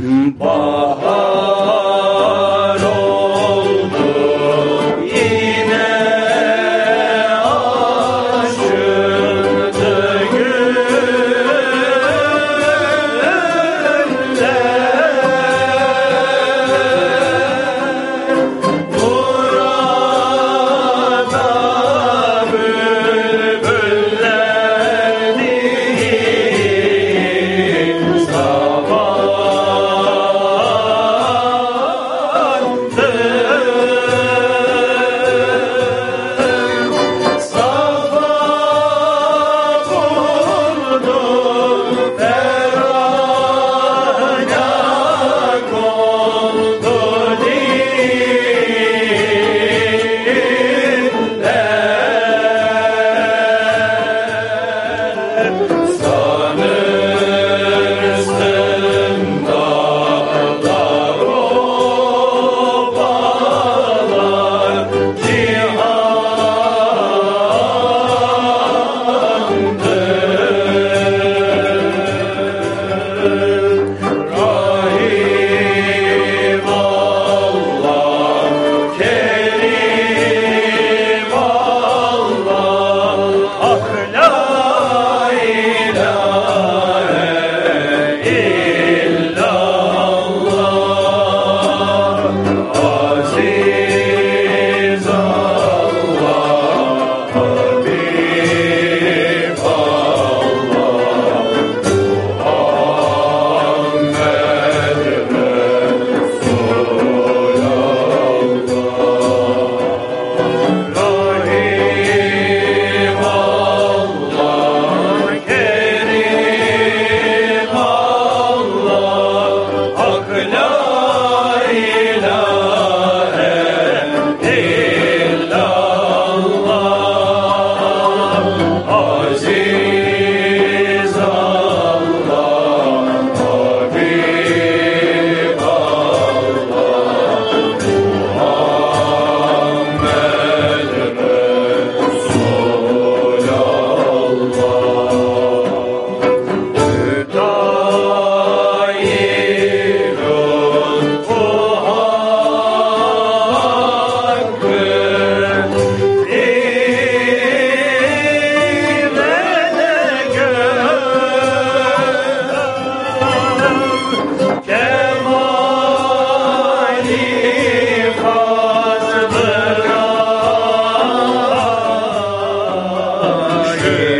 Bahar Yeah.